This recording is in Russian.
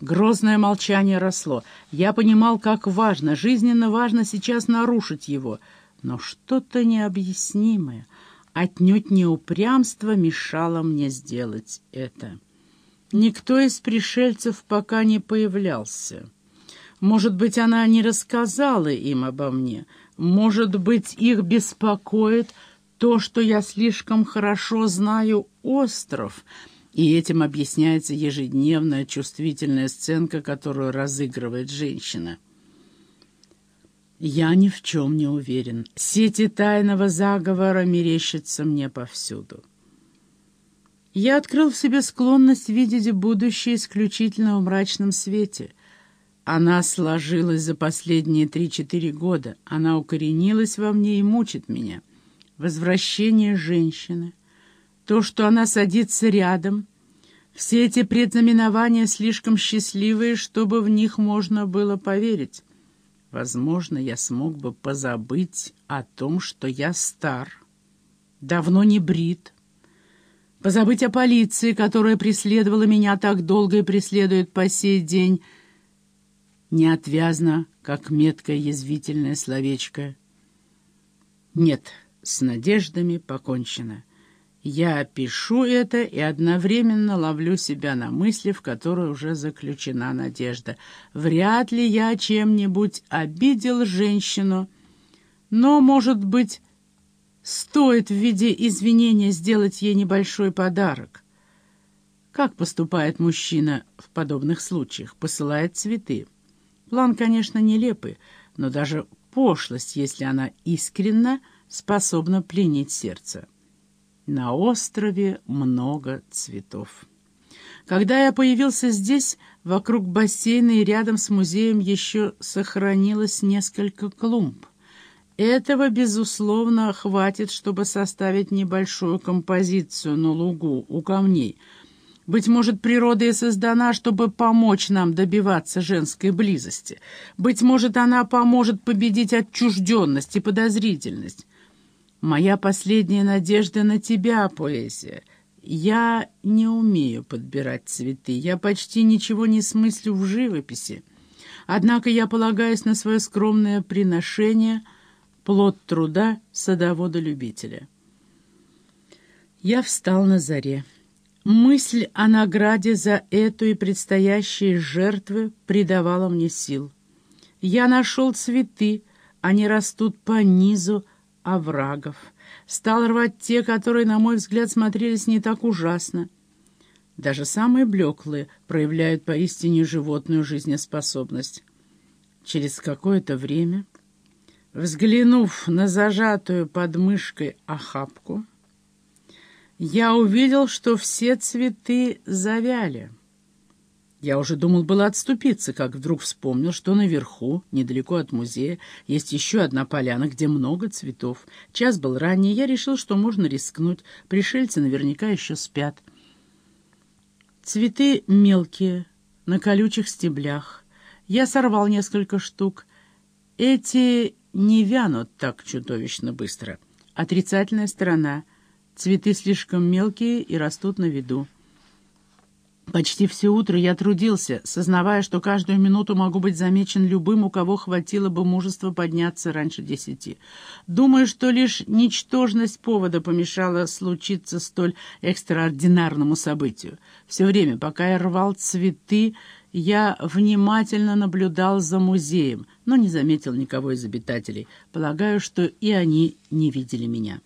Грозное молчание росло. Я понимал, как важно, жизненно важно сейчас нарушить его. Но что-то необъяснимое, отнюдь не упрямство, мешало мне сделать это. Никто из пришельцев пока не появлялся. Может быть, она не рассказала им обо мне. Может быть, их беспокоит то, что я слишком хорошо знаю остров, и этим объясняется ежедневная чувствительная сценка, которую разыгрывает женщина. Я ни в чем не уверен. Сети тайного заговора мерещатся мне повсюду. Я открыл в себе склонность видеть будущее исключительно в мрачном свете. Она сложилась за последние три-четыре года. Она укоренилась во мне и мучит меня. Возвращение женщины, то, что она садится рядом, все эти предзнаменования слишком счастливые, чтобы в них можно было поверить. Возможно, я смог бы позабыть о том, что я стар, давно не брит, позабыть о полиции, которая преследовала меня так долго и преследует по сей день, неотвязно, как меткое язвительное словечко. Нет, с надеждами покончено. Я пишу это и одновременно ловлю себя на мысли, в которой уже заключена надежда. Вряд ли я чем-нибудь обидел женщину, но, может быть, Стоит в виде извинения сделать ей небольшой подарок. Как поступает мужчина в подобных случаях? Посылает цветы. План, конечно, нелепый, но даже пошлость, если она искренна, способна пленить сердце. На острове много цветов. Когда я появился здесь, вокруг бассейна и рядом с музеем еще сохранилось несколько клумб. Этого, безусловно, хватит, чтобы составить небольшую композицию на лугу у камней. Быть может, природа и создана, чтобы помочь нам добиваться женской близости. Быть может, она поможет победить отчужденность и подозрительность. Моя последняя надежда на тебя, поэзия. Я не умею подбирать цветы, я почти ничего не смыслю в живописи. Однако я полагаюсь на свое скромное приношение — плод труда садовода-любителя. Я встал на заре. Мысль о награде за эту и предстоящие жертвы придавала мне сил. Я нашел цветы, они растут по низу оврагов. Стал рвать те, которые, на мой взгляд, смотрелись не так ужасно. Даже самые блеклые проявляют поистине животную жизнеспособность. Через какое-то время Взглянув на зажатую под мышкой охапку, я увидел, что все цветы завяли. Я уже думал было отступиться, как вдруг вспомнил, что наверху, недалеко от музея, есть еще одна поляна, где много цветов. Час был ранний, я решил, что можно рискнуть. Пришельцы наверняка еще спят. Цветы мелкие, на колючих стеблях. Я сорвал несколько штук. Эти не вянут так чудовищно быстро. Отрицательная сторона. Цветы слишком мелкие и растут на виду. Почти все утро я трудился, сознавая, что каждую минуту могу быть замечен любым, у кого хватило бы мужества подняться раньше десяти. Думаю, что лишь ничтожность повода помешала случиться столь экстраординарному событию. Все время, пока я рвал цветы, я внимательно наблюдал за музеем, но не заметил никого из обитателей. Полагаю, что и они не видели меня.